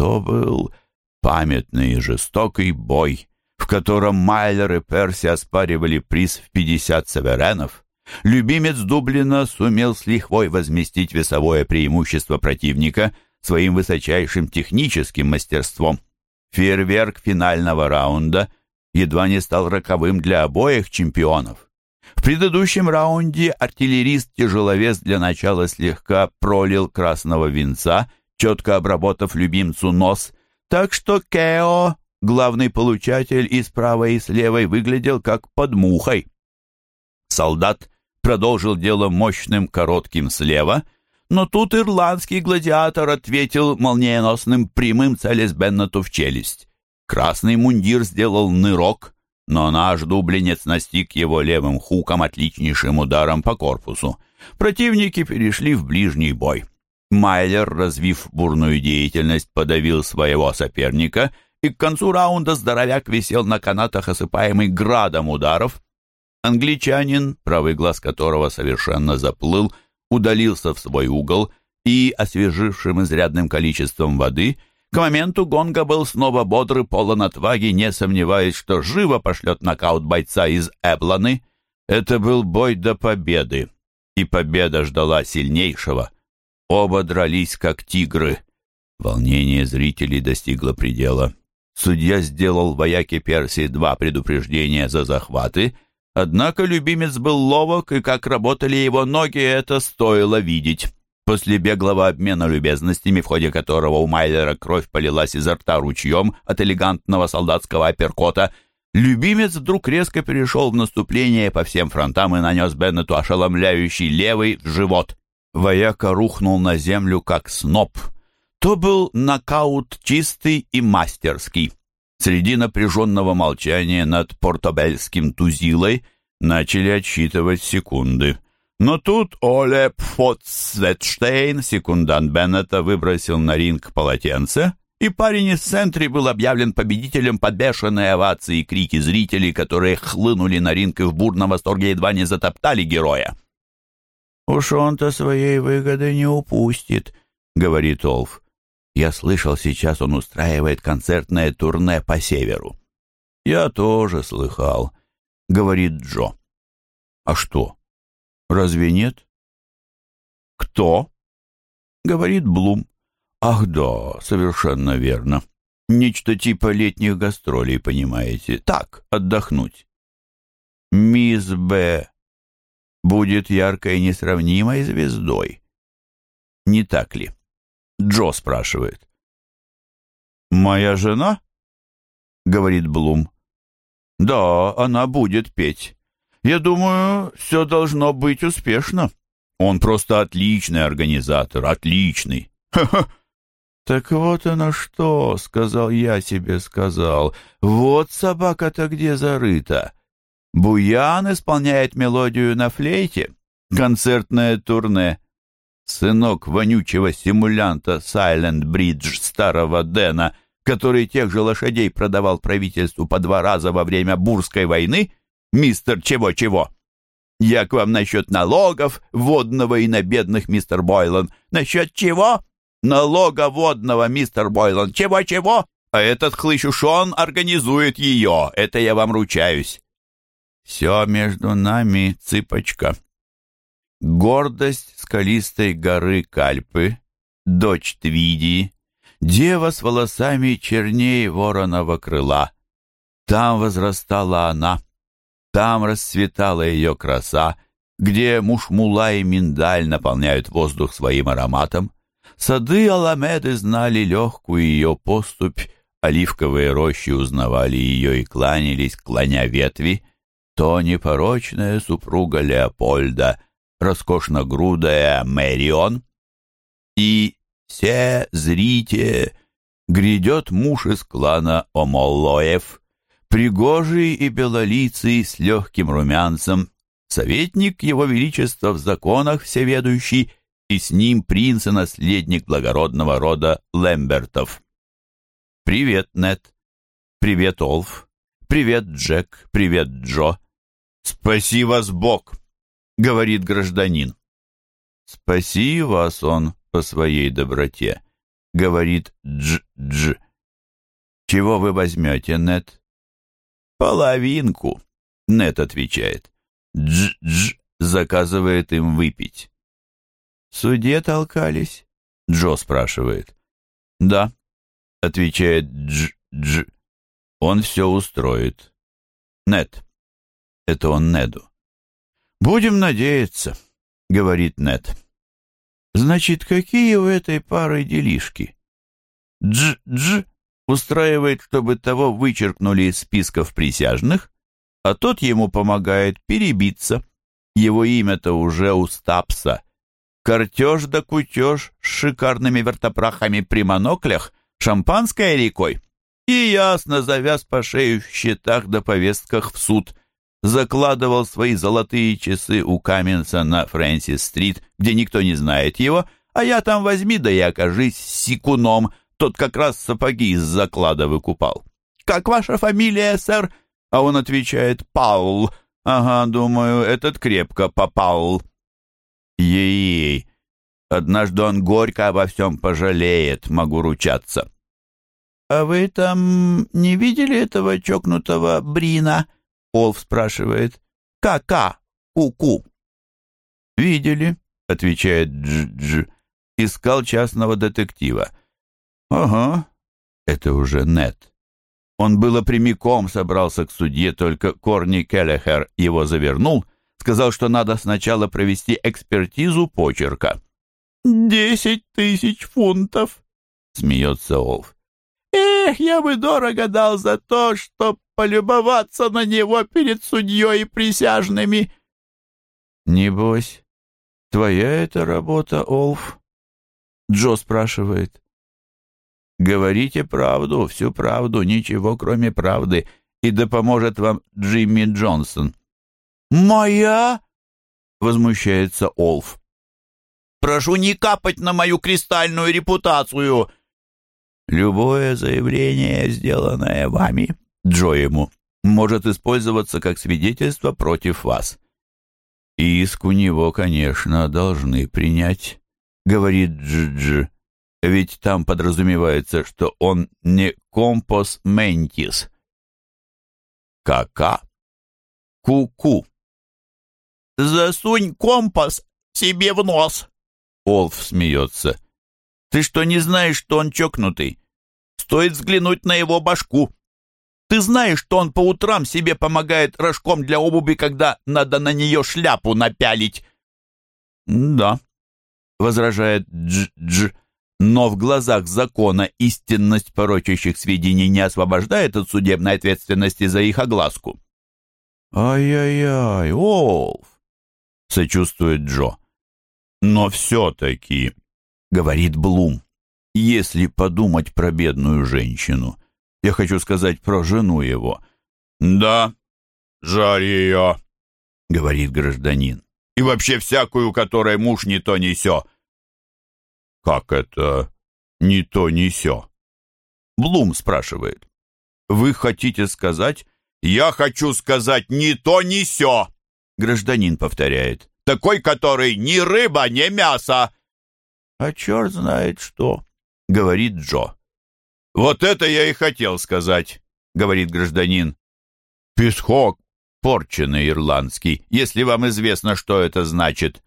то был памятный и жестокий бой, в котором Майлер и Перси оспаривали приз в 50 северенов. Любимец Дублина сумел с лихвой возместить весовое преимущество противника своим высочайшим техническим мастерством. Фейерверк финального раунда едва не стал роковым для обоих чемпионов. В предыдущем раунде артиллерист-тяжеловес для начала слегка пролил красного венца, четко обработав любимцу нос, так что Кео, главный получатель и с правой и с левой, выглядел как под мухой. Солдат продолжил дело мощным коротким слева, но тут ирландский гладиатор ответил молниеносным прямым целясь Беннету в челюсть. Красный мундир сделал нырок, но наш дублинец настиг его левым хуком отличнейшим ударом по корпусу. Противники перешли в ближний бой. Майлер, развив бурную деятельность, подавил своего соперника, и к концу раунда здоровяк висел на канатах, осыпаемый градом ударов. Англичанин, правый глаз которого совершенно заплыл, удалился в свой угол и, освежившим изрядным количеством воды, к моменту гонга был снова бодрый, полон отваги, не сомневаясь, что живо пошлет нокаут бойца из Эбланы. Это был бой до победы, и победа ждала сильнейшего. Оба дрались, как тигры. Волнение зрителей достигло предела. Судья сделал вояке Персии два предупреждения за захваты, однако любимец был ловок, и как работали его ноги, это стоило видеть. После беглого обмена любезностями, в ходе которого у Майлера кровь полилась изо рта ручьем от элегантного солдатского апперкота, любимец вдруг резко перешел в наступление по всем фронтам и нанес Беннету ошеломляющий левый в живот. Вояка рухнул на землю, как сноп. То был нокаут чистый и мастерский. Среди напряженного молчания над портобельским тузилой начали отсчитывать секунды — но тут Оле Пфотсветштейн, секундант Беннета, выбросил на ринг полотенце, и парень из центре был объявлен победителем под бешеные овации и крики зрителей, которые хлынули на ринг и в бурном восторге едва не затоптали героя. «Уж он-то своей выгоды не упустит», — говорит Олф. «Я слышал, сейчас он устраивает концертное турне по северу». «Я тоже слыхал», — говорит Джо. «А что?» Разве нет? Кто? Говорит Блум. Ах да, совершенно верно. Нечто типа летних гастролей, понимаете. Так, отдохнуть. Мисс Б. будет яркой и несравнимой звездой. Не так ли? Джо спрашивает. «Моя жена?» — говорит Блум. «Да, она будет петь. Я думаю, все должно быть успешно. Он просто отличный организатор, отличный. Ха-ха. Так вот оно что, сказал я себе, сказал. Вот собака-то где зарыта. Буян исполняет мелодию на флейте. Концертное турне. Сынок вонючего симулянта Сайленд Бридж старого Дэна, который тех же лошадей продавал правительству по два раза во время Бурской войны, мистер чего-чего. Я к вам насчет налогов, водного и на бедных, мистер Бойлан. Насчет чего? Налога водного, мистер Бойлан. Чего-чего? А этот хлыщушон организует ее. Это я вам ручаюсь. Все между нами, цыпочка. Гордость скалистой горы Кальпы, дочь Твиди, дева с волосами черней вороного крыла. Там возрастала она. Там расцветала ее краса, где мушмула и миндаль наполняют воздух своим ароматом. Сады Аламеды знали легкую ее поступь, оливковые рощи узнавали ее и кланялись, клоня ветви. То непорочная супруга Леопольда, роскошногрудая Мэрион. И все зрите, грядет муж из клана Омоллоев, Пригожий и белолицый с легким румянцем, советник его величества в законах всеведущий, и с ним принц и наследник благородного рода Лэмбертов. «Привет, Нет. Привет, Олф. Привет, Джек. Привет, Джо. Спаси вас Бог!» — говорит гражданин. «Спаси вас он по своей доброте», — говорит Дж-Дж. «Чего вы возьмете, Нет?» «Половинку», — Нет отвечает. Дж-Дж заказывает им выпить. «В суде толкались?» — Джо спрашивает. «Да», — отвечает Дж-Дж. «Он все устроит». «Нет». Это он Неду. «Будем надеяться», — говорит Нед. «Значит, какие у этой пары делишки?» Дж-Дж устраивает, чтобы того вычеркнули из списков присяжных, а тот ему помогает перебиться. Его имя-то уже у Стапса. Картеж да кутеж с шикарными вертопрахами при моноклях, шампанское рекой. И ясно завяз по шею в счетах да повестках в суд. Закладывал свои золотые часы у Каменса на Фрэнсис-стрит, где никто не знает его, а я там возьми да и окажись с секуном, тот как раз сапоги из заклада выкупал. «Как ваша фамилия, сэр?» А он отвечает «Паул». «Ага, думаю, этот крепко попал». Ей-ей, однажды он горько обо всем пожалеет, могу ручаться. «А вы там не видели этого чокнутого Брина?» Олф спрашивает. «Ка-ка, ку-ку». «Видели», — отвечает Дж-Дж. «Искал частного детектива». «Ага, это уже нет». Он было прямиком собрался к судье, только Корни Келлехер его завернул, сказал, что надо сначала провести экспертизу почерка. «Десять тысяч фунтов!» — смеется Олф. «Эх, я бы дорого дал за то, чтоб полюбоваться на него перед судьей и присяжными!» «Небось, твоя это работа, Олф?» Джо спрашивает. Говорите правду, всю правду, ничего кроме правды, и да поможет вам Джимми Джонсон». «Моя?» — возмущается Олф. «Прошу не капать на мою кристальную репутацию!» «Любое заявление, сделанное вами, Джо ему, может использоваться как свидетельство против вас. иск у него, конечно, должны принять», — говорит Дж-Дж ведь там подразумевается, что он не компос ментис. Кака? Ку-ку. Засунь компас себе в нос. Олф смеется. Ты что, не знаешь, что он чокнутый? Стоит взглянуть на его башку. Ты знаешь, что он по утрам себе помогает рожком для обуви, когда надо на нее шляпу напялить? Да, возражает Дж-Дж. Но в глазах закона истинность порочащих сведений не освобождает от судебной ответственности за их огласку. «Ай-яй-яй, Олф!» — сочувствует Джо. «Но все-таки», — говорит Блум, — «если подумать про бедную женщину, я хочу сказать про жену его». «Да, жаль ее», — говорит гражданин. «И вообще всякую, которой муж не то не сё». «Как это ни то, ни сё?» Блум спрашивает. «Вы хотите сказать?» «Я хочу сказать ни то, ни сё!» Гражданин повторяет. «Такой, который ни рыба, ни мясо!» «А черт знает что!» — говорит Джо. «Вот это я и хотел сказать!» — говорит гражданин. «Песхок, порченый ирландский, если вам известно, что это значит».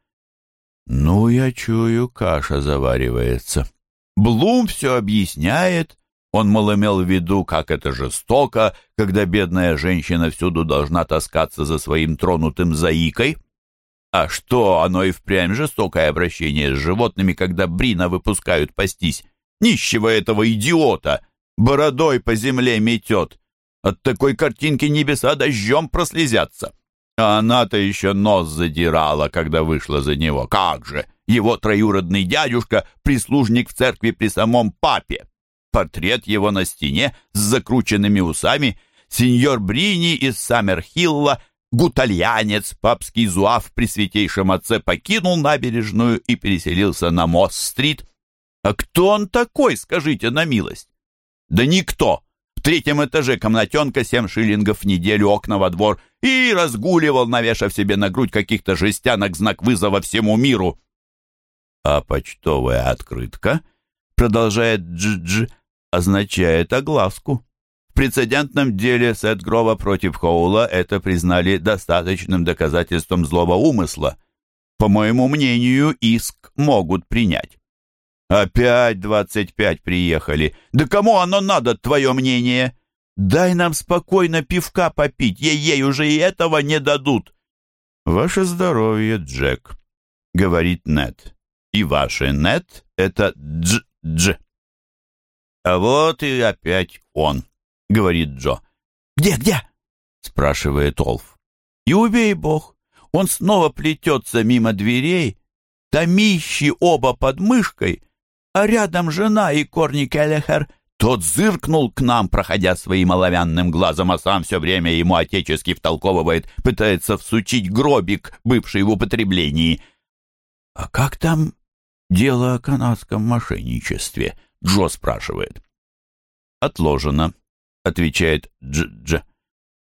Ну, я чую, каша заваривается. Блум все объясняет. Он, мол, имел в виду, как это жестоко, когда бедная женщина всюду должна таскаться за своим тронутым заикой. А что, оно и впрямь жестокое обращение с животными, когда Брина выпускают пастись. Нищего этого идиота! Бородой по земле метет. От такой картинки небеса дождем прослезятся. А она-то еще нос задирала, когда вышла за него. Как же! Его троюродный дядюшка — прислужник в церкви при самом папе. Портрет его на стене с закрученными усами. Сеньор Брини из Саммерхилла, гутальянец, папский зуав при святейшем отце покинул набережную и переселился на Мосс-стрит. А кто он такой, скажите на милость? Да никто третьем этаже комнатенка, семь шиллингов в неделю, окна во двор, и разгуливал, навешав себе на грудь каких-то жестянок знак вызова всему миру. А почтовая открытка, продолжает Дж-Дж, означает огласку. В прецедентном деле Сетгрова против Хоула это признали достаточным доказательством злого умысла. По моему мнению, иск могут принять. Опять двадцать пять приехали. Да кому оно надо, твое мнение? Дай нам спокойно пивка попить, ей-ей уже и этого не дадут. Ваше здоровье, Джек, говорит Нет. И ваше Нет — это Дж-Дж. А вот и опять он, говорит Джо. Где, где? спрашивает Олф. И убей бог, он снова плетется мимо дверей, томищи оба под мышкой — а рядом жена и Корни Келлихер. Тот зыркнул к нам, проходя своим оловянным глазом, а сам все время ему отечески втолковывает, пытается всучить гробик, бывший в употреблении. «А как там дело о канадском мошенничестве?» — Джо спрашивает. «Отложено», — отвечает Дж-Дж.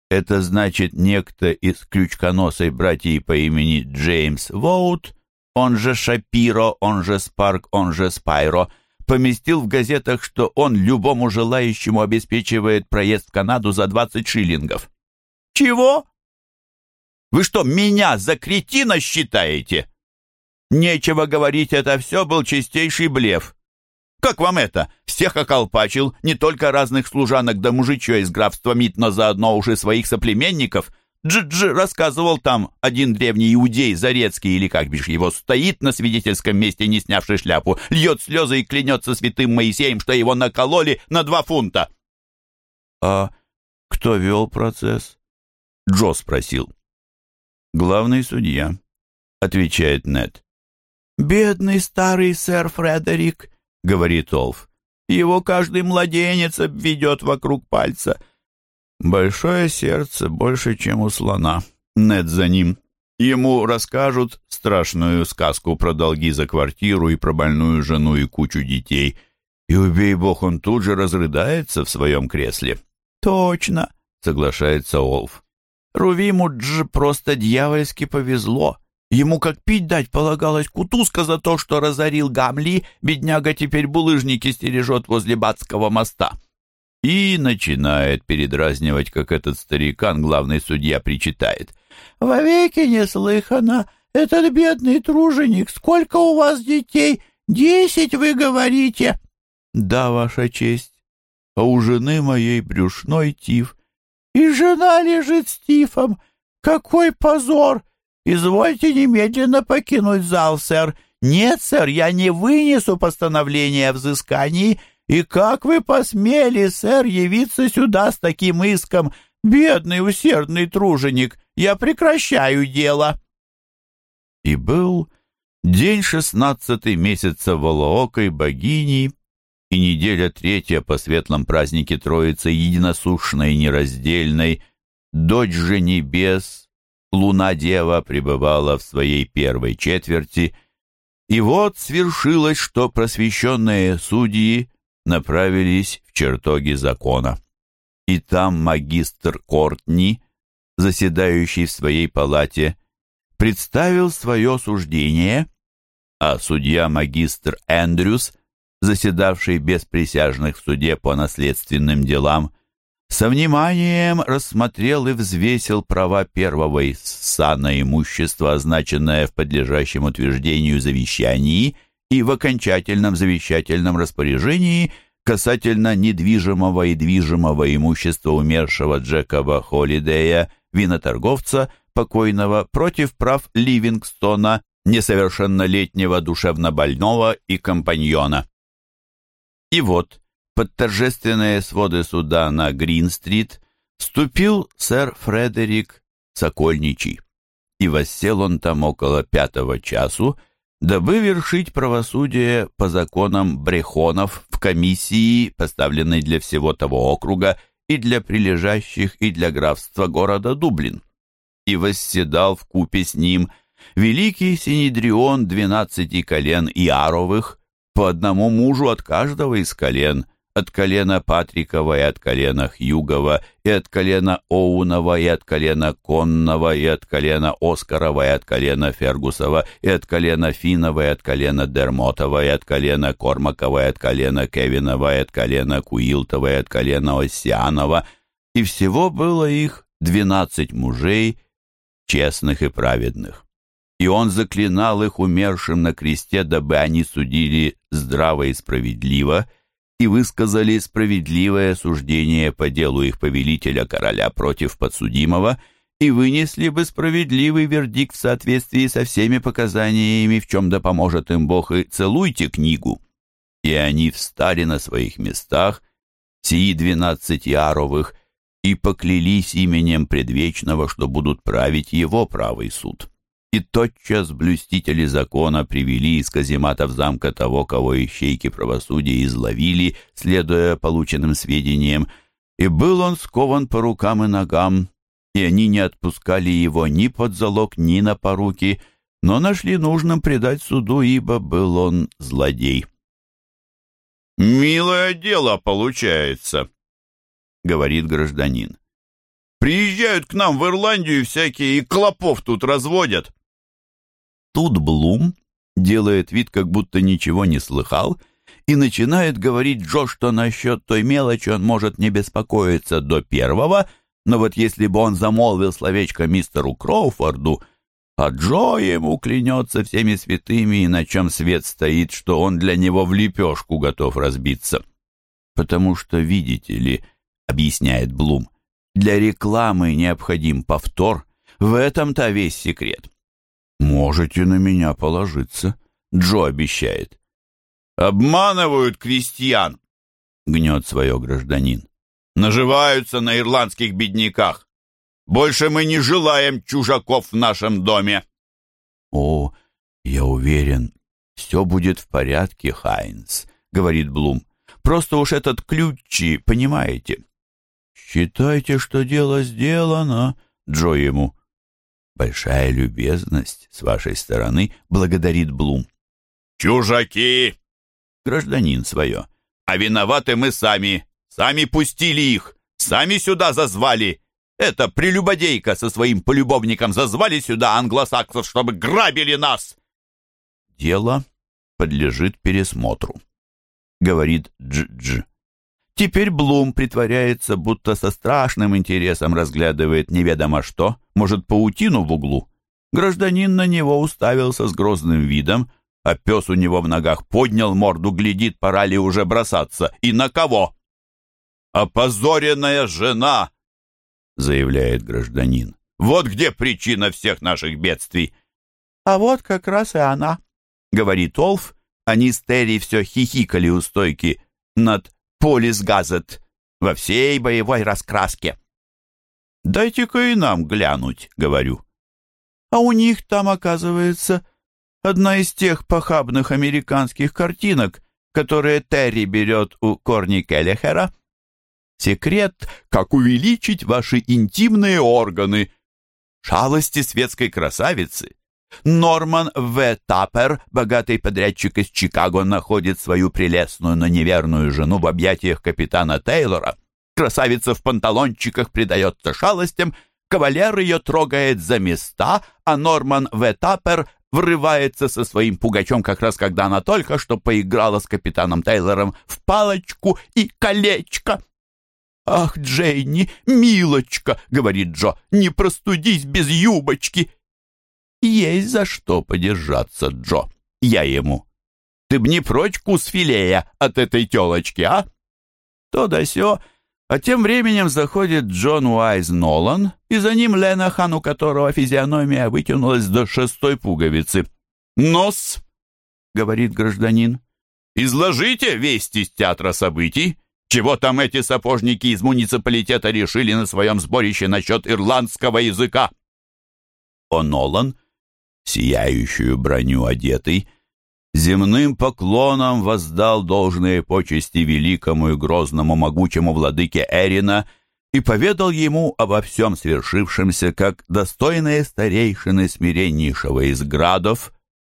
«Это значит, некто из крючконосой братьи по имени Джеймс Воут он же Шапиро, он же Спарк, он же Спайро, поместил в газетах, что он любому желающему обеспечивает проезд в Канаду за 20 шиллингов. Чего? Вы что, меня за кретина считаете? Нечего говорить, это все был чистейший блеф. Как вам это? Всех околпачил, не только разных служанок да мужичья из графства Мит, но заодно уже своих соплеменников — Джиджи рассказывал там, один древний иудей, Зарецкий или как бишь его, стоит на свидетельском месте, не снявший шляпу, льет слезы и клянется святым Моисеем, что его накололи на два фунта. «А кто вел процесс?» Джо спросил. «Главный судья», — отвечает Нед. «Бедный старый сэр Фредерик», — говорит Олф. «Его каждый младенец обведет вокруг пальца». Большое сердце больше, чем у слона. Нед за ним. Ему расскажут страшную сказку про долги за квартиру и про больную жену и кучу детей. И, убей бог, он тут же разрыдается в своем кресле. «Точно», — соглашается Олф. «Рувиму Дж просто дьявольски повезло. Ему как пить дать полагалось кутузка за то, что разорил Гамли, бедняга теперь булыжники стережет возле Батского моста» и начинает передразнивать, как этот старикан, главный судья, причитает. «Вовеки не слыхано! Этот бедный труженик! Сколько у вас детей? Десять, вы говорите?» «Да, ваша честь. А у жены моей брюшной тиф». «И жена лежит с тифом! Какой позор! Извольте немедленно покинуть зал, сэр. Нет, сэр, я не вынесу постановления о взыскании». И как вы посмели, сэр, явиться сюда с таким иском? Бедный усердный труженик, я прекращаю дело. И был день шестнадцатый месяца Волоокой богини и неделя третья по светлом празднике Троицы единосушной и нераздельной, дочь же небес, луна-дева пребывала в своей первой четверти, и вот свершилось, что просвещенные судьи направились в чертоги закона. И там магистр Кортни, заседающий в своей палате, представил свое суждение, а судья-магистр Эндрюс, заседавший без присяжных в суде по наследственным делам, со вниманием рассмотрел и взвесил права первого из сана имущества, означенное в подлежащем утверждению завещании – и в окончательном завещательном распоряжении касательно недвижимого и движимого имущества умершего Джекоба Холидея, виноторговца, покойного, против прав Ливингстона, несовершеннолетнего душевнобольного и компаньона. И вот, под торжественные своды суда на Грин-стрит вступил сэр Фредерик Сокольничий, и воссел он там около пятого часу, дабы вершить правосудие по законам брехонов в комиссии, поставленной для всего того округа и для прилежащих, и для графства города Дублин. И восседал в купе с ним великий синедрион двенадцати колен Иаровых, по одному мужу от каждого из колен, от колена Патрикова и от колена Хьюгова, и от колена Оунова, и от колена Коннова, и от колена Оскарова, и от колена Фергусова, и от колена Финова, и от колена Дермотова, и от колена Кормакова, и от колена Кевинова, и от колена Куилтова, и от колена Оссианова. И всего было их двенадцать мужей, честных и праведных. И он заклинал их умершим на кресте, дабы они судили здраво и справедливо, и высказали справедливое суждение по делу их повелителя короля против подсудимого, и вынесли бы справедливый вердикт в соответствии со всеми показаниями, в чем да поможет им Бог, и целуйте книгу. И они встали на своих местах, сии двенадцать яровых, и поклялись именем предвечного, что будут править его правый суд. И тотчас блюстители закона привели из казематов замка того, кого ищейки правосудия изловили, следуя полученным сведениям, и был он скован по рукам и ногам, и они не отпускали его ни под залог, ни на поруки, но нашли нужным предать суду, ибо был он злодей. «Милое дело получается», — говорит гражданин. «Приезжают к нам в Ирландию всякие и клопов тут разводят». Тут Блум делает вид, как будто ничего не слыхал, и начинает говорить Джо, что насчет той мелочи он может не беспокоиться до первого, но вот если бы он замолвил словечко мистеру Кроуфорду, а Джо ему клянется всеми святыми, и на чем свет стоит, что он для него в лепешку готов разбиться. Потому что, видите ли, объясняет Блум. Для рекламы необходим повтор. В этом-то весь секрет. Можете на меня положиться, Джо обещает. Обманывают крестьян, гнет свое гражданин. Наживаются на ирландских бедняках. Больше мы не желаем чужаков в нашем доме. О, я уверен, все будет в порядке, Хайнс, говорит Блум. Просто уж этот ключи, понимаете? «Считайте, что дело сделано», — Джо ему. «Большая любезность с вашей стороны», — благодарит Блум. «Чужаки!» Гражданин свое. «А виноваты мы сами. Сами пустили их. Сами сюда зазвали. Это прелюбодейка со своим полюбовником зазвали сюда англосаксов, чтобы грабили нас!» «Дело подлежит пересмотру», — говорит Дж-Дж. Теперь Блум притворяется, будто со страшным интересом разглядывает неведомо что, может, паутину в углу. Гражданин на него уставился с грозным видом, а пес у него в ногах поднял морду, глядит, пора ли уже бросаться. И на кого? «Опозоренная жена!» — заявляет гражданин. «Вот где причина всех наших бедствий!» «А вот как раз и она», — говорит Олф. Они с Терри все хихикали у стойки над Полис Газет во всей боевой раскраске. «Дайте-ка и нам глянуть», — говорю. А у них там, оказывается, одна из тех похабных американских картинок, которые Терри берет у Корни Келлихера. Секрет, как увеличить ваши интимные органы. Шалости светской красавицы. Норман В. Таппер, богатый подрядчик из Чикаго, находит свою прелестную, но неверную жену в объятиях капитана Тейлора. Красавица в панталончиках предается шалостям, кавалер ее трогает за места, а Норман В. Таппер врывается со своим пугачом как раз когда она только что поиграла с капитаном Тейлором в палочку и колечко. «Ах, Джейни, милочка!» — говорит Джо, «не простудись без юбочки!» Есть за что подержаться, Джо. Я ему. Ты б не прочь кус филея от этой телочки, а? То да сё. А тем временем заходит Джон Уайз Нолан, и за ним Ленахан, у которого физиономия вытянулась до шестой пуговицы. «Нос!» — говорит гражданин. «Изложите весть из театра событий. Чего там эти сапожники из муниципалитета решили на своем сборище насчет ирландского языка?» О Нолан сияющую броню одетый, земным поклоном воздал должные почести великому и грозному могучему владыке Эрина и поведал ему обо всем свершившемся, как достойные старейшины смиреннейшего из градов,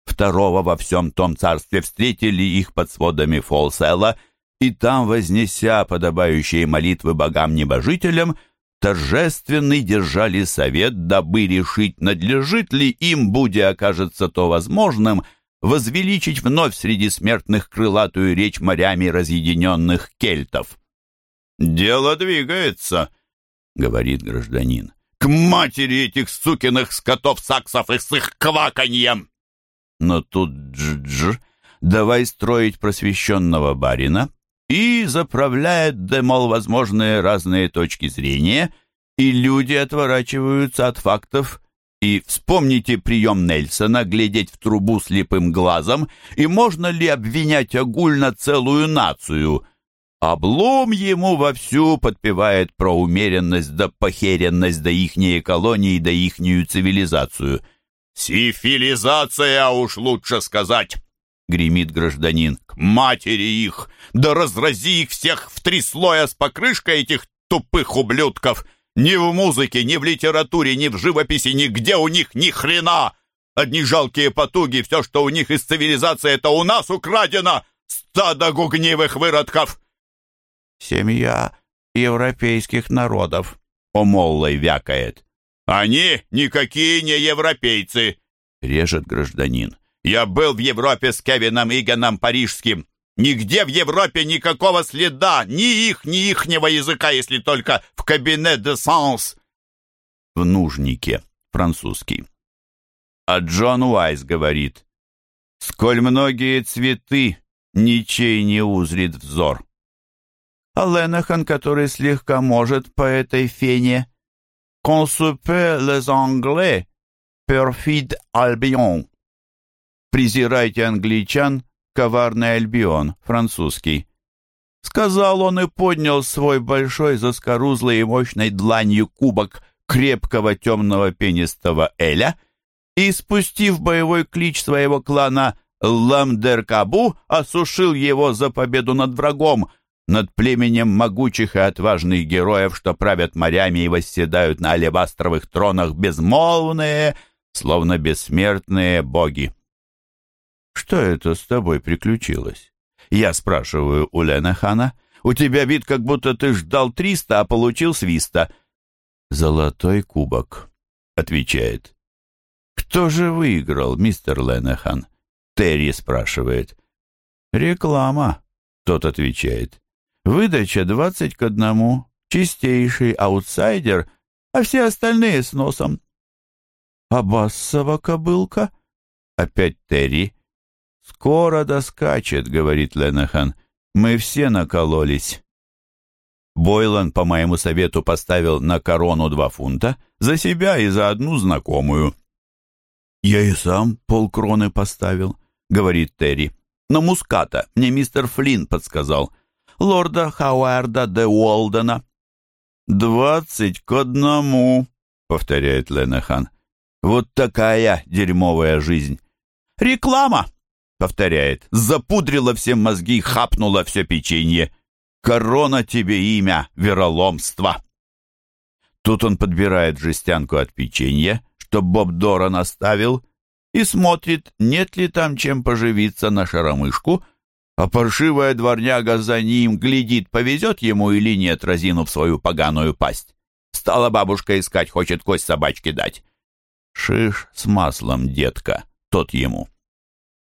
второго во всем том царстве встретили их под сводами Фолсела и там, вознеся подобающие молитвы богам-небожителям, торжественный держали совет, дабы решить, надлежит ли им, будя окажется то возможным, возвеличить вновь среди смертных крылатую речь морями разъединенных кельтов. «Дело двигается», — говорит гражданин. «К матери этих сукиных скотов-саксов и с их кваканьем!» Но тут дж-дж, давай строить просвещенного барина, и заправляет, да, мол, возможные разные точки зрения, и люди отворачиваются от фактов, и вспомните прием Нельсона глядеть в трубу слепым глазом, и можно ли обвинять огульно целую нацию? Облом ему вовсю подпевает про умеренность да похеренность да ихние колонии да ихнюю цивилизацию. «Сифилизация, уж лучше сказать!» — гремит гражданин. «К матери их! Да разрази их всех в три слоя с покрышкой этих тупых ублюдков! Ни в музыке, ни в литературе, ни в живописи, нигде у них ни хрена! Одни жалкие потуги, все, что у них из цивилизации, это у нас украдено! Стадо гугнивых выродков!» «Семья европейских народов», — Омоллой вякает. «Они никакие не европейцы!» — режет гражданин. Я был в Европе с Кевином Игеном Парижским. Нигде в Европе никакого следа, ни их, ни ихнего языка, если только в кабинет де санс. В нужнике, французский. А Джон Уайс говорит, «Сколь многие цветы, ничей не узрит взор». А Ленахан, который слегка может по этой фене, «Консупе les Anglais, perfide Albion». «Презирайте англичан, коварный Альбион», французский. Сказал он и поднял свой большой заскорузлый и мощной дланью кубок крепкого темного пенистого Эля и, спустив боевой клич своего клана Ламдеркабу, осушил его за победу над врагом, над племенем могучих и отважных героев, что правят морями и восседают на алебастровых тронах безмолвные, словно бессмертные боги. «Что это с тобой приключилось?» Я спрашиваю у Ленахана. «У тебя вид, как будто ты ждал триста, а получил свиста». «Золотой кубок», — отвечает. «Кто же выиграл, мистер Ленахан?» Терри спрашивает. «Реклама», — тот отвечает. «Выдача двадцать к одному, чистейший аутсайдер, а все остальные с носом». «А бассова кобылка?» Опять Терри. «Скоро доскачет», — говорит Ленахан. «Мы все накололись». Бойлан, по моему совету, поставил на корону два фунта за себя и за одну знакомую. «Я и сам полкроны поставил», — говорит Терри. «Но муската мне мистер Флинн подсказал. Лорда Хауарда де Уолдена». «Двадцать к одному», — повторяет Ленахан. «Вот такая дерьмовая жизнь». «Реклама!» Повторяет. Запудрила все мозги, хапнула все печенье. Корона тебе имя, вероломство. Тут он подбирает жестянку от печенья, что Боб Доран оставил, и смотрит, нет ли там чем поживиться на шаромышку, а паршивая дворняга за ним глядит, повезет ему или нет, разинув свою поганую пасть. Стала бабушка искать, хочет кость собачке дать. Шиш с маслом, детка, тот ему.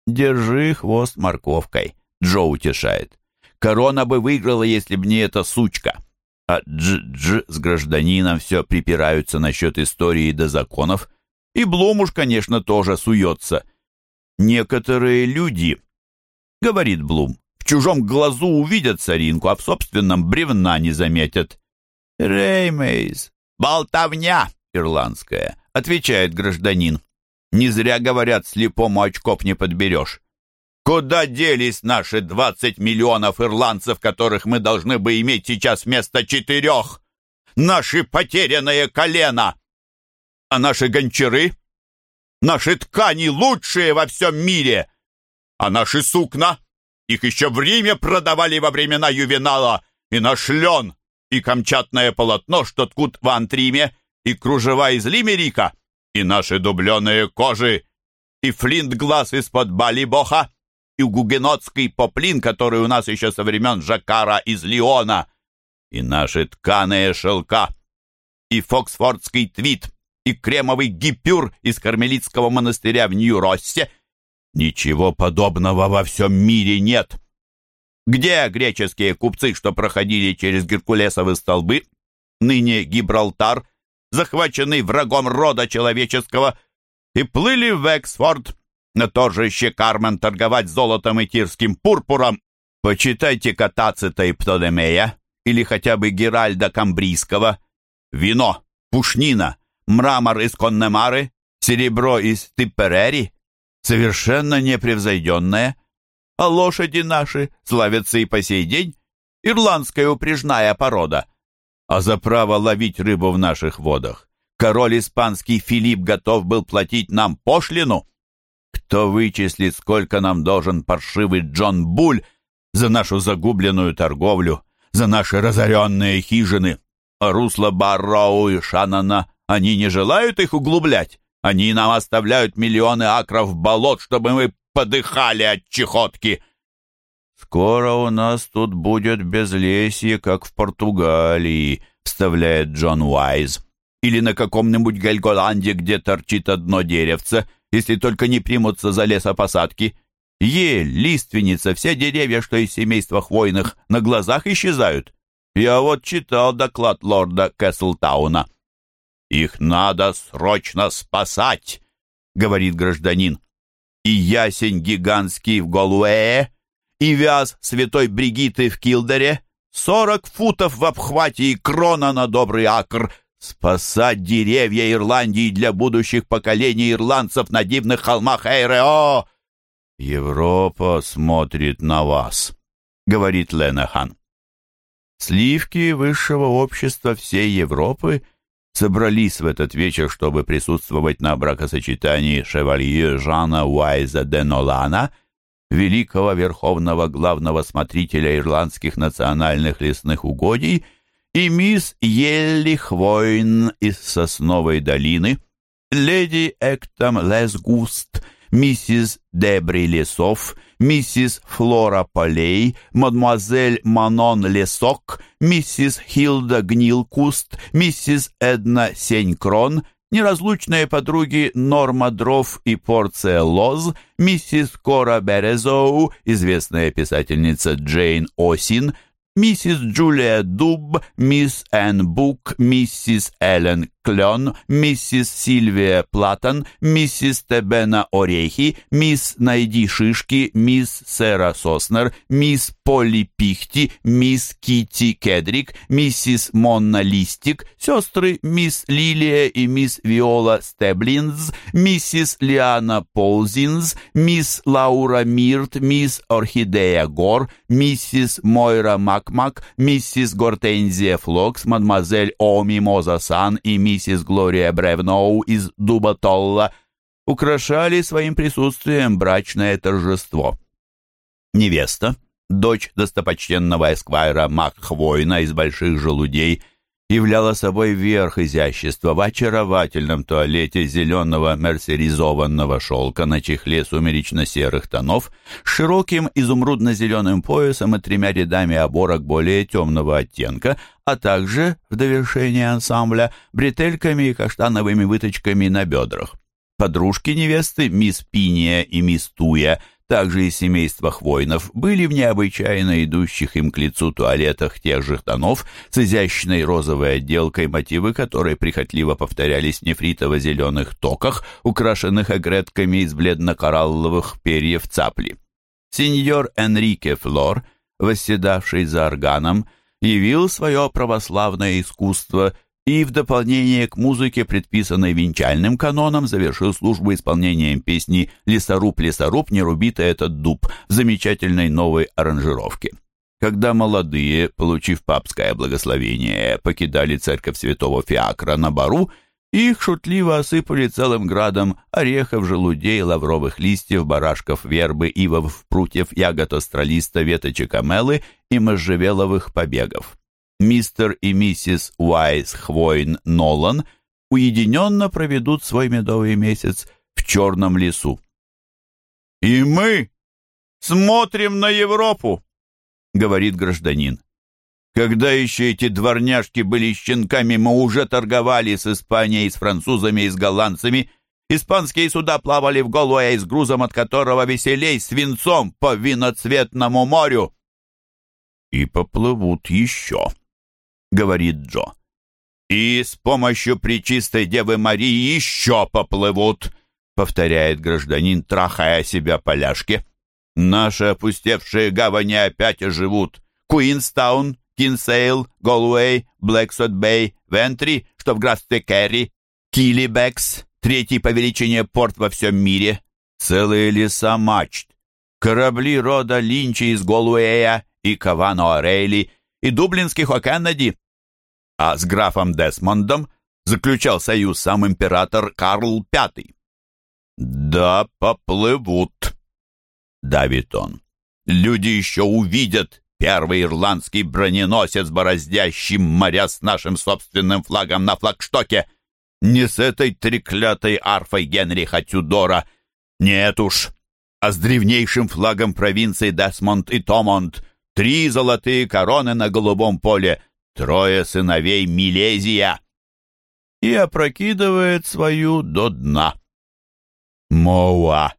«Держи хвост морковкой», — Джо утешает. «Корона бы выиграла, если б не эта сучка». А Дж-Дж с гражданином все припираются насчет истории до законов, и Блум уж, конечно, тоже суется. «Некоторые люди», — говорит Блум, — «в чужом глазу увидят соринку, а в собственном бревна не заметят». «Реймейс, болтовня ирландская», — отвечает гражданин. Не зря говорят, слепому очков не подберешь. Куда делись наши 20 миллионов ирландцев, которых мы должны бы иметь сейчас вместо четырех? Наши потерянные колено! А наши гончары? Наши ткани лучшие во всем мире! А наши сукна? Их еще в Риме продавали во времена Ювенала. И наш лен, и камчатное полотно, что ткут в Антриме, и кружева из Лимерика — и наши дубленые кожи, и флинт-глаз из-под Балибоха, и гугенотский поплин, который у нас еще со времен Жакара из Лиона, и наши тканые шелка, и фоксфордский твит, и кремовый гипюр из кармелитского монастыря в Нью-Россе. Ничего подобного во всем мире нет. Где греческие купцы, что проходили через Геркулесовы столбы, ныне Гибралтар, захваченный врагом рода человеческого, и плыли в Эксфорд на торжище Кармен торговать золотом и тирским пурпуром. Почитайте Катацита и Птолемея или хотя бы Геральда Камбрийского. Вино, пушнина, мрамор из Коннемары, серебро из Типперери совершенно непревзойденное, а лошади наши славятся и по сей день, ирландская упряжная порода. А за право ловить рыбу в наших водах король испанский Филипп готов был платить нам пошлину. Кто вычислит, сколько нам должен паршивый Джон Буль за нашу загубленную торговлю, за наши разоренные хижины? А русло Барроу и Шанана, они не желают их углублять? Они нам оставляют миллионы акров болот, чтобы мы подыхали от чехотки. «Скоро у нас тут будет безлесье, как в Португалии», — вставляет Джон Уайз. «Или на каком-нибудь Гальголанде, где торчит одно деревце, если только не примутся за лесопосадки. Ель, лиственница, все деревья, что из семейства хвойных, на глазах исчезают. Я вот читал доклад лорда Кэслтауна. «Их надо срочно спасать», — говорит гражданин. «И ясень гигантский в Голуэе, и вяз святой Бригиты в Килдере, сорок футов в обхвате и крона на добрый акр — Спасать деревья Ирландии для будущих поколений ирландцев на дивных холмах Эйрео!» «Европа смотрит на вас», — говорит Ленахан. Сливки высшего общества всей Европы собрались в этот вечер, чтобы присутствовать на бракосочетании шевалье Жана Уайза де Нолана, великого верховного главного смотрителя ирландских национальных лесных угодий, и мисс Елли Хвойн из Сосновой долины, леди Эктом Лесгуст, миссис Дебри Лесов, миссис Флора Полей, мадемуазель Манон Лесок, миссис Хилда Гнилкуст, миссис Эдна Сенькрон, неразлучные подруги Норма Дров и Порция Лоз, миссис Кора Березоу, известная писательница Джейн Осин, миссис Джулия Дуб, мисс Энн Бук, миссис Эллен Клен, миссис Сильвия Платон, миссис Тебена Орехи, мисс Найди Шишки, мисс Сера Соснер, мисс Полли Пихти, мисс Кити Кедрик, миссис Монна Листик, сестры мисс Лилия и мисс Виола Стеблинз, миссис Лиана Ползинз, мисс Лаура Мирт, мисс Орхидея Гор, миссис Мойра Макмак, миссис Гортензия Флокс, мадемуазель О Мимоза Сан и мисс миссис Глория Бревноу из Дубатолла украшали своим присутствием брачное торжество. Невеста, дочь достопочтенного эсквайра Макхвойна из Больших Желудей, являла собой верх изящества в очаровательном туалете зеленого мерсеризованного шелка на чехле сумеречно-серых тонов с широким изумрудно-зеленым поясом и тремя рядами оборок более темного оттенка, а также, в довершение ансамбля, бретельками и каштановыми выточками на бедрах. Подружки невесты, мисс Пиния и мисс Туя – также из семейства хвойнов, были в необычайно идущих им к лицу туалетах тех же тонов с изящной розовой отделкой, мотивы которой прихотливо повторялись в нефритово-зеленых токах, украшенных огретками из бледно-коралловых перьев цапли. Сеньор Энрике Флор, восседавший за органом, явил свое православное искусство – и в дополнение к музыке, предписанной венчальным каноном, завершил службу исполнением песни «Лесоруб, лесоруб, не руби-то этот дуб» в замечательной новой аранжировке. Когда молодые, получив папское благословение, покидали церковь святого Фиакра на Бару, их шутливо осыпали целым градом орехов, желудей, лавровых листьев, барашков, вербы, ивов, прутьев, ягод астралиста, веточек амелы и можжевеловых побегов мистер и миссис Уайс Хвойн Нолан уединенно проведут свой медовый месяц в черном лесу. «И мы смотрим на Европу», — говорит гражданин. «Когда еще эти дворняжки были щенками, мы уже торговали с Испанией, с французами и с голландцами. Испанские суда плавали в Голуэй с грузом, от которого веселей свинцом по виноцветному морю». «И поплывут еще», — говорит Джо. «И с помощью Пречистой Девы Марии еще поплывут», — повторяет гражданин, трахая себя поляшки. «Наши опустевшие гавани опять оживут. Куинстаун, Кинсейл, Голуэй, Блэксод-Бэй, Вентри, что в графстве Керри, Килибегс, третий по величине порт во всем мире, целые леса мачт, корабли рода Линчи из Голуэя и Кавана О'Рейли и дублинских О'Кеннеди, а с графом Десмондом заключал союз сам император Карл V. «Да, поплывут», — давит он. «Люди еще увидят первый ирландский броненосец, бороздящий моря с нашим собственным флагом на флагштоке. Не с этой треклятой арфой Генриха Тюдора. Нет уж, а с древнейшим флагом провинций Десмонд и Томонд. Три золотые короны на голубом поле, трое сыновей Милезия. И опрокидывает свою до дна. Моуа.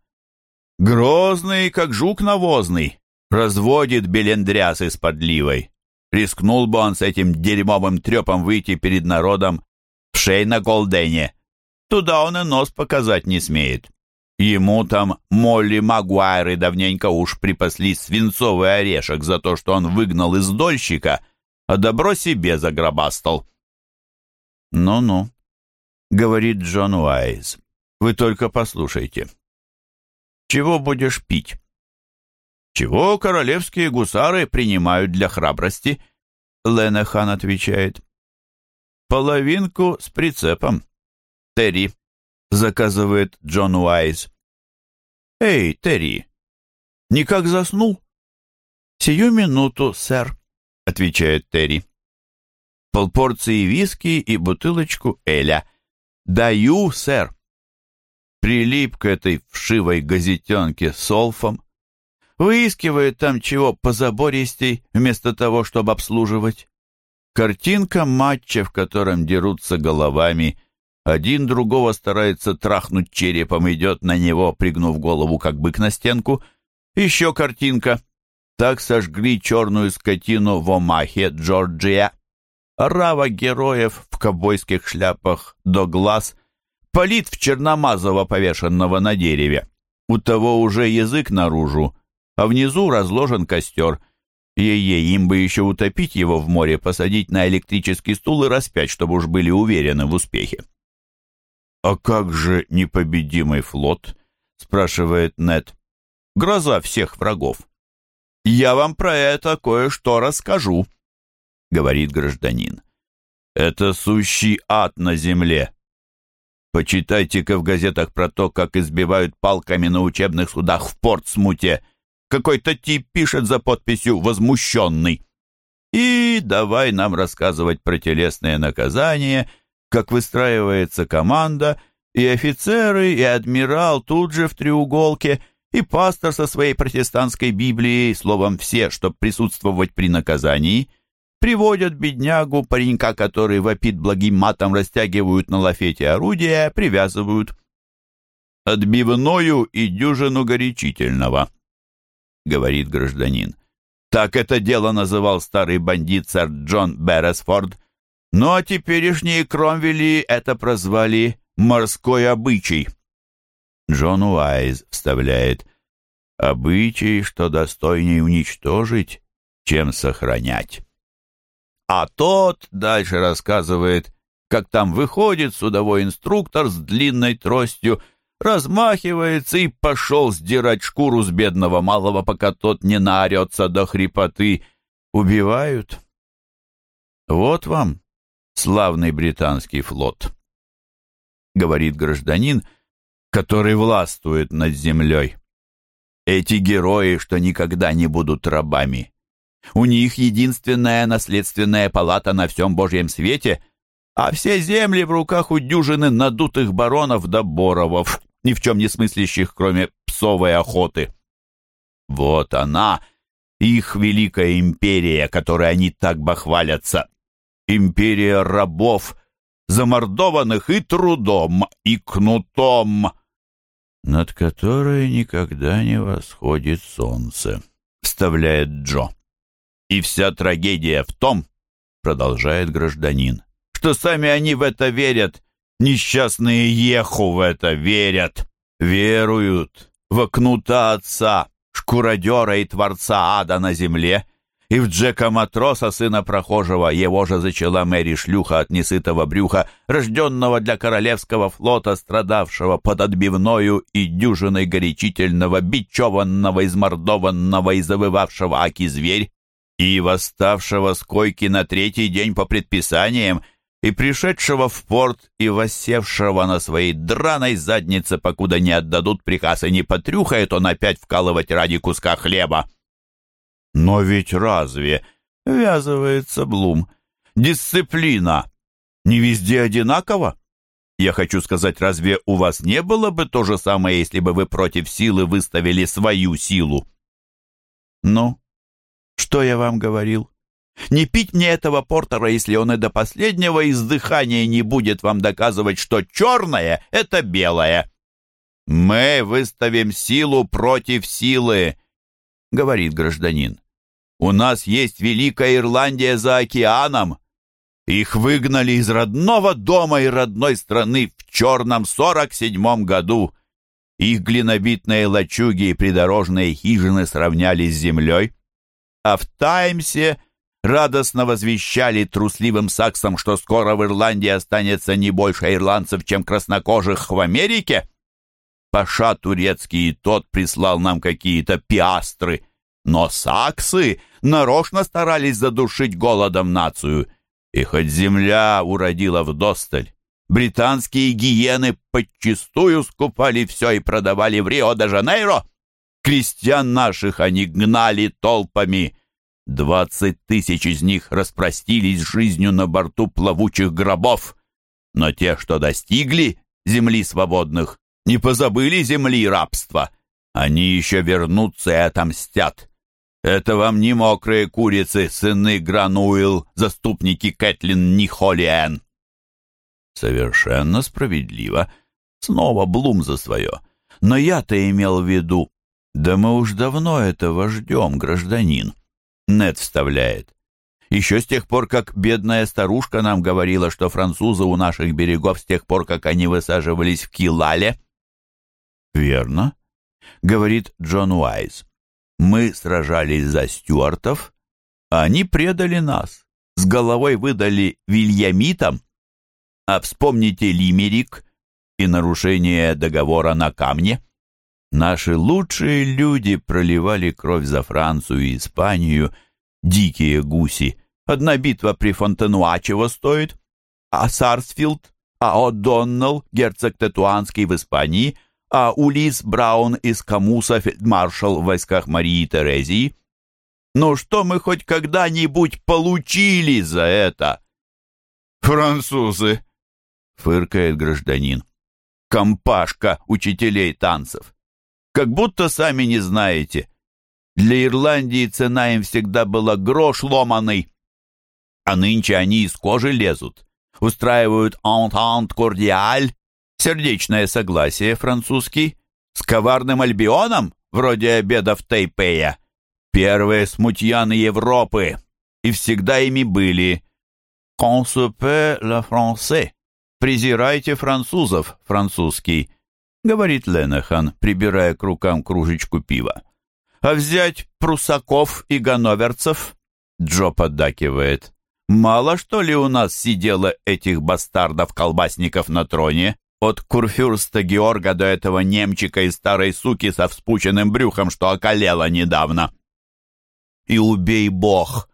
Грозный, как жук навозный, разводит белендрясы с подливой. Рискнул бы он с этим дерьмовым трепом выйти перед народом в шей на Голдене. Туда он и нос показать не смеет. Ему там Молли Магуайры давненько уж припасли свинцовый орешек за то, что он выгнал из дольщика, а добро себе загробастал. «Ну-ну», — говорит Джон Уайз, — «вы только послушайте. Чего будешь пить?» «Чего королевские гусары принимают для храбрости?» Ленехан отвечает. «Половинку с прицепом. Терри», — заказывает Джон Уайз. «Эй, Терри, никак заснул?» «Сию минуту, сэр», — отвечает Терри. «Полпорции виски и бутылочку Эля. Даю, сэр». Прилип к этой вшивой газетенке с олфом, Выискивает там чего позабористей, вместо того, чтобы обслуживать. Картинка матча, в котором дерутся головами. Один другого старается трахнуть черепом, идет на него, пригнув голову, как бык на стенку. Еще картинка. Так сожгли черную скотину в Омахе, Джорджия. Рава героев в ковбойских шляпах до глаз палит в черномазово повешенного на дереве. У того уже язык наружу, а внизу разложен костер. Ей-ей, им бы еще утопить его в море, посадить на электрический стул и распять, чтобы уж были уверены в успехе. «А как же непобедимый флот?» — спрашивает Нед. «Гроза всех врагов». «Я вам про это кое-что расскажу», — говорит гражданин. «Это сущий ад на земле. Почитайте-ка в газетах про то, как избивают палками на учебных судах в Портсмуте какой-то тип пишет за подписью «возмущенный». И давай нам рассказывать про телесные наказания, как выстраивается команда, и офицеры, и адмирал тут же в треуголке, и пастор со своей протестантской Библией, словом, все, чтобы присутствовать при наказании, приводят беднягу, паренька, который вопит благим матом, растягивают на лафете орудия, привязывают. Отбивною и дюжину горячительного говорит гражданин. Так это дело называл старый бандит сэр Джон Берресфорд. Ну а теперешние Кромвели это прозвали «морской обычай». Джон Уайз вставляет «обычай, что достойнее уничтожить, чем сохранять». А тот дальше рассказывает, как там выходит судовой инструктор с длинной тростью, размахивается и пошел сдирать шкуру с бедного малого, пока тот не наорется до хрипоты. Убивают. Вот вам славный британский флот, говорит гражданин, который властвует над землей. Эти герои, что никогда не будут рабами. У них единственная наследственная палата на всем Божьем свете, а все земли в руках у дюжины надутых баронов да боровов ни в чем не смыслящих, кроме псовой охоты. Вот она, их великая империя, которой они так бахвалятся. Империя рабов, замордованных и трудом, и кнутом, над которой никогда не восходит солнце, вставляет Джо. И вся трагедия в том, продолжает гражданин, что сами они в это верят, несчастные еху в это верят, веруют в кнута отца, шкуродера и творца ада на земле, и в Джека Матроса, сына прохожего, его же зачала Мэри шлюха от несытого брюха, рожденного для королевского флота, страдавшего под отбивною и дюжиной горячительного, бичеванного, измордованного и завывавшего аки зверь, и восставшего с койки на третий день по предписаниям, и пришедшего в порт и воссевшего на своей драной заднице, покуда не отдадут приказ и не потрюхает он опять вкалывать ради куска хлеба. Но ведь разве, ввязывается Блум, дисциплина не везде одинакова? Я хочу сказать, разве у вас не было бы то же самое, если бы вы против силы выставили свою силу? Ну, что я вам говорил? Не пить мне этого портера, если он и до последнего издыхания не будет вам доказывать, что черное — это белое. Мы выставим силу против силы, — говорит гражданин. У нас есть Великая Ирландия за океаном. Их выгнали из родного дома и родной страны в черном сорок седьмом году. Их глинобитные лачуги и придорожные хижины сравнялись с землей. А в Таймсе радостно возвещали трусливым саксам, что скоро в Ирландии останется не больше ирландцев, чем краснокожих в Америке. Паша турецкий и тот прислал нам какие-то пиастры, но саксы нарочно старались задушить голодом нацию. И хоть земля уродила вдосталь, британские гиены подчистую скупали все и продавали в Рио-де-Жанейро, крестьян наших они гнали толпами — Двадцать тысяч из них распростились жизнью на борту плавучих гробов. Но те, что достигли земли свободных, не позабыли земли рабства. Они еще вернутся и отомстят. Это вам не мокрые курицы, сыны Грануил, заступники Кэтлин Нихолиэн. Совершенно справедливо. Снова Блум за свое. Но я-то имел в виду, да мы уж давно этого ждем, гражданин. Нед вставляет. Еще с тех пор, как бедная старушка нам говорила, что французы у наших берегов с тех пор, как они высаживались в Килале. Верно, говорит Джон Уайз. Мы сражались за стюартов, они предали нас, с головой выдали вильямитам. А вспомните Лимерик и нарушение договора на камне. Наши лучшие люди проливали кровь за Францию и Испанию, дикие гуси. Одна битва при Фонтенуа чего стоит? А Сарсфилд, а О'Доннелл, герцог Тетуанский в Испании, а Улис Браун из Камуса, фельдмаршал в войсках Марии Терезии. Ну что мы хоть когда-нибудь получили за это? Французы, фыркает гражданин. Компашка учителей танцев. Как будто сами не знаете. Для Ирландии цена им всегда была грош ломаный. А нынче они из кожи лезут. Устраивают «entente cordiale» — сердечное согласие французский, с коварным Альбионом, вроде обедов Тайпея. Первые смутьяны Европы, и всегда ими были. «Qu'on se peut le français» — «Презирайте французов», французский — говорит Ленахан, прибирая к рукам кружечку пива. «А взять прусаков и ганноверцев?» Джо поддакивает. «Мало, что ли, у нас сидело этих бастардов-колбасников на троне? От курфюрста Георга до этого немчика и старой суки со вспученным брюхом, что околела недавно». «И убей бог!»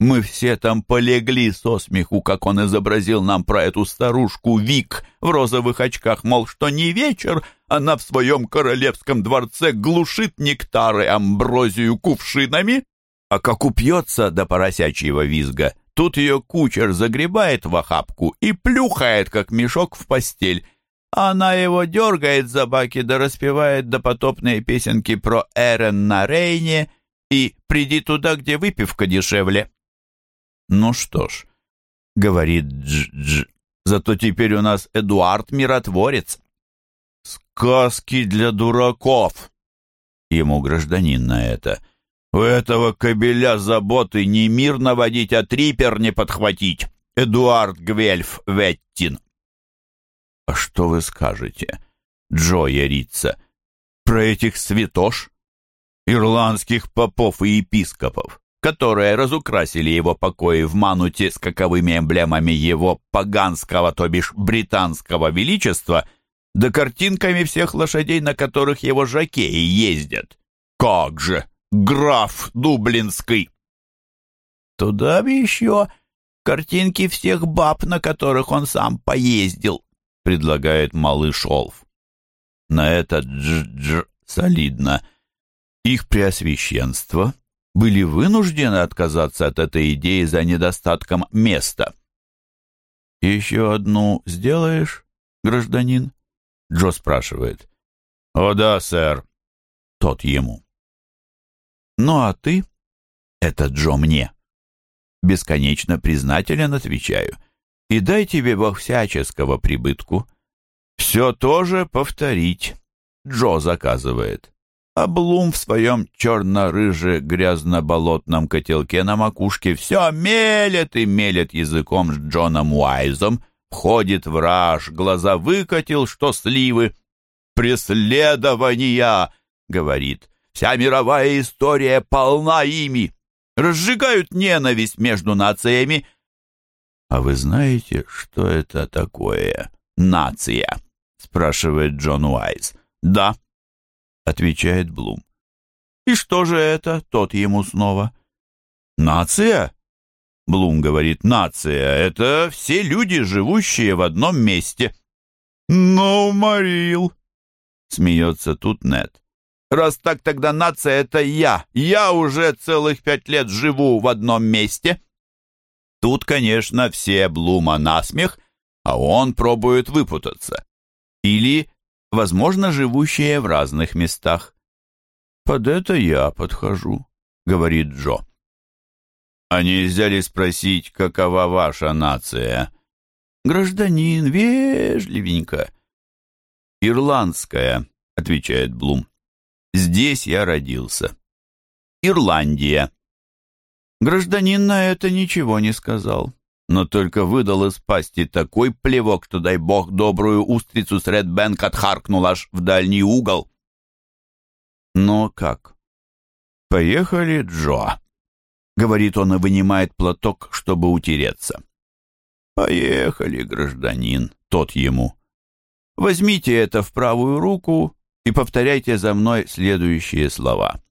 Мы все там полегли со смеху, как он изобразил нам про эту старушку Вик в розовых очках, мол, что не вечер, она в своем королевском дворце глушит нектары амброзию кувшинами, а как упьется до поросячьего визга, тут ее кучер загребает в охапку и плюхает, как мешок в постель. Она его дергает за баки да распевает допотопные песенки про Эрен на Рейне и «Приди туда, где выпивка дешевле». «Ну что ж», — говорит Дж-Дж, «зато теперь у нас Эдуард миротворец». «Сказки для дураков!» Ему гражданин на это. «У этого кобеля заботы не мир наводить, а трипер не подхватить. Эдуард Гвельф Веттин». «А что вы скажете, Джо Ярица, про этих святош, ирландских попов и епископов, которые разукрасили его покои в Мануте с каковыми эмблемами его поганского, то бишь британского величества, да картинками всех лошадей, на которых его жакеи ездят? Как же, граф Дублинский!» «Туда бы еще картинки всех баб, на которых он сам поездил», предлагает малыш Олф. На это дж-дж солидно. Их преосвященство были вынуждены отказаться от этой идеи за недостатком места. «Еще одну сделаешь, гражданин?» Джо спрашивает. «О да, сэр». Тот ему. «Ну а ты?» Это Джо мне. Бесконечно признателен, отвечаю и дай тебе Бог всяческого прибытку. Все тоже повторить. Джо заказывает. А Блум в своем черно-рыже-грязно-болотном котелке на макушке все мелет и мелет языком с Джоном Уайзом, входит в раж, глаза выкатил, что сливы. «Преследования!» — говорит. «Вся мировая история полна ими. Разжигают ненависть между нациями, «А вы знаете, что это такое нация?» — спрашивает Джон Уайс. «Да», — отвечает Блум. «И что же это?» — тот ему снова. «Нация?» Блум говорит, «Нация — это все люди, живущие в одном месте». «Ну, Марил!» — смеется тут Нет. «Раз так, тогда нация — это я. Я уже целых пять лет живу в одном месте». Тут, конечно, все Блума насмех, а он пробует выпутаться. Или, возможно, живущие в разных местах. «Под это я подхожу», — говорит Джо. «А нельзя ли спросить, какова ваша нация?» «Гражданин, вежливенько». «Ирландская», — отвечает Блум. «Здесь я родился». «Ирландия». Гражданин на это ничего не сказал, но только выдал из пасти такой плевок, что, дай бог, добрую устрицу с Редбэнк отхаркнул аж в дальний угол. Но как? «Поехали, Джо», — говорит он и вынимает платок, чтобы утереться. «Поехали, гражданин», — тот ему. «Возьмите это в правую руку и повторяйте за мной следующие слова».